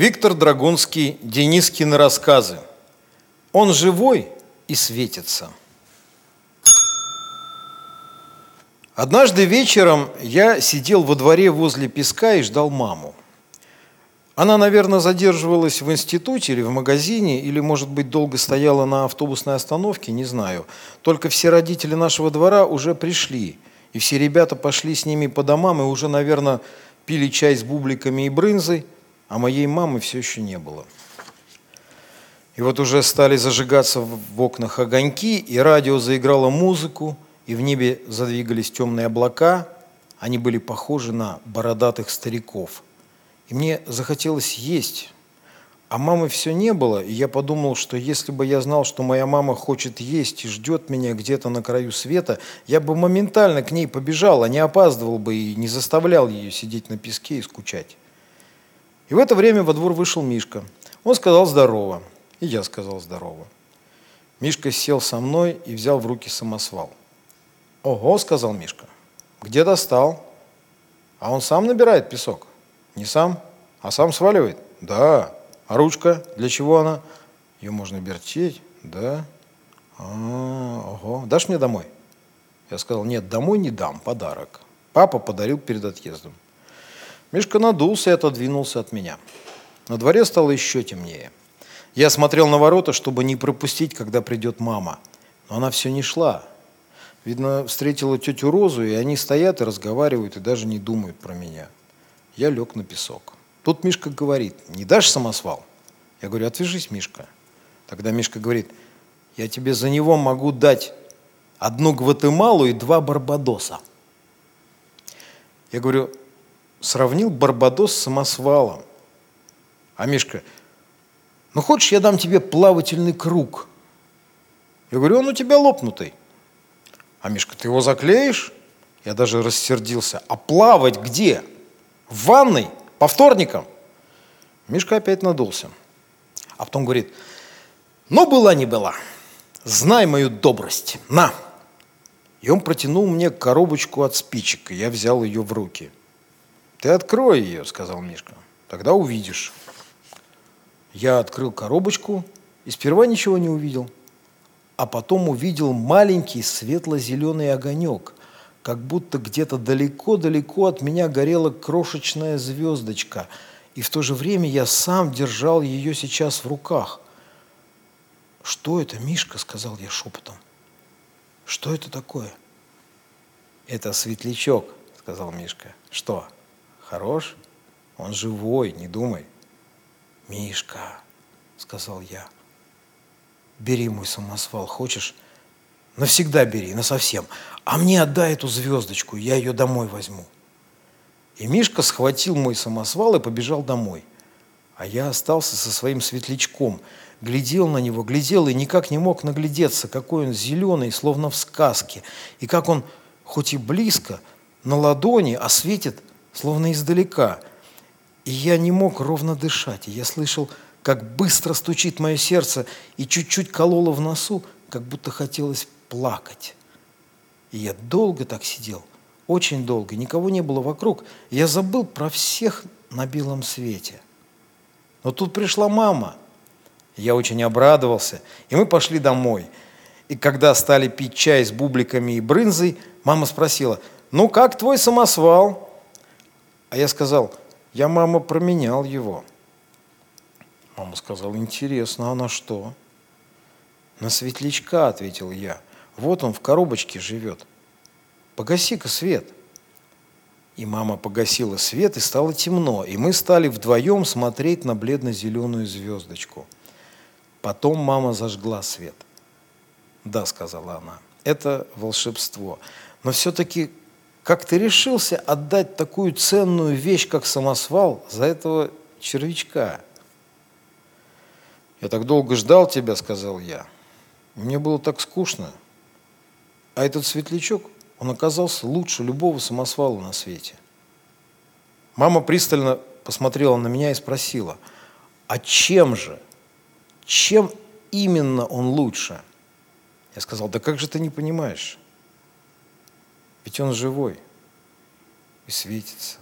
Виктор Драгунский, Денискины рассказы. Он живой и светится. Однажды вечером я сидел во дворе возле песка и ждал маму. Она, наверное, задерживалась в институте или в магазине, или, может быть, долго стояла на автобусной остановке, не знаю. Только все родители нашего двора уже пришли, и все ребята пошли с ними по домам и уже, наверное, пили чай с бубликами и брынзой – а моей мамы все еще не было. И вот уже стали зажигаться в окнах огоньки, и радио заиграло музыку, и в небе задвигались темные облака. Они были похожи на бородатых стариков. И мне захотелось есть, а мамы все не было, и я подумал, что если бы я знал, что моя мама хочет есть и ждет меня где-то на краю света, я бы моментально к ней побежал, а не опаздывал бы и не заставлял ее сидеть на песке и скучать. И в это время во двор вышел Мишка. Он сказал здорово, и я сказал здорово. Мишка сел со мной и взял в руки самосвал. «Ого», — сказал Мишка, — «где достал?» «А он сам набирает песок?» «Не сам, а сам сваливает?» «Да». «А ручка? Для чего она?» «Ее можно вертеть?» «Да». А, ого. Дашь мне домой?» Я сказал, нет, домой не дам, подарок. Папа подарил перед отъездом. Мишка надулся и отодвинулся от меня. На дворе стало еще темнее. Я смотрел на ворота, чтобы не пропустить, когда придет мама. Но она все не шла. Видно, встретила тетю Розу, и они стоят и разговаривают, и даже не думают про меня. Я лег на песок. Тут Мишка говорит, не дашь самосвал? Я говорю, отвяжись, Мишка. Тогда Мишка говорит, я тебе за него могу дать одну Гватемалу и два Барбадоса. Я говорю, сравнил Барбадос с самосвалом. А Мишка, ну хочешь, я дам тебе плавательный круг? Я говорю, он у тебя лопнутый. А Мишка, ты его заклеишь? Я даже рассердился. А плавать где? В ванной? По вторникам? Мишка опять надулся. А потом говорит, ну была не была, знай мою добрость, на. И он протянул мне коробочку от спичек, и я взял ее в руки – ты открой ее, сказал Мишка. Тогда увидишь. Я открыл коробочку и сперва ничего не увидел. А потом увидел маленький светло-зеленый огонек, как будто где-то далеко-далеко от меня горела крошечная звездочка. И в то же время я сам держал ее сейчас в руках. «Что это, Мишка?» – сказал я шепотом. «Что это такое?» «Это светлячок», – сказал Мишка. «Что?» Хорош? Он живой, не думай. Мишка, сказал я, бери мой самосвал, хочешь? Навсегда бери, насовсем. А мне отдай эту звездочку, я ее домой возьму. И Мишка схватил мой самосвал и побежал домой. А я остался со своим светлячком, глядел на него, глядел и никак не мог наглядеться, какой он зеленый, словно в сказке, и как он, хоть и близко, на ладони, осветит словно издалека. И я не мог ровно дышать, и я слышал, как быстро стучит мое сердце, и чуть-чуть кололо в носу, как будто хотелось плакать. И я долго так сидел, очень долго, никого не было вокруг. Я забыл про всех на белом свете. Но тут пришла мама. Я очень обрадовался, и мы пошли домой. И когда стали пить чай с бубликами и брынзой, мама спросила, «Ну как твой самосвал?» А я сказал, я, мама, променял его. Мама сказала, интересно, а на что? На светлячка, ответил я. Вот он в коробочке живет. Погаси-ка свет. И мама погасила свет, и стало темно, и мы стали вдвоем смотреть на бледно-зеленую звездочку. Потом мама зажгла свет. Да, сказала она, это волшебство. Но все-таки как ты решился отдать такую ценную вещь, как самосвал, за этого червячка? Я так долго ждал тебя, сказал я. Мне было так скучно. А этот светлячок, он оказался лучше любого самосвала на свете. Мама пристально посмотрела на меня и спросила, а чем же, чем именно он лучше? Я сказал, да как же ты не понимаешь? Ведь он живой и светится.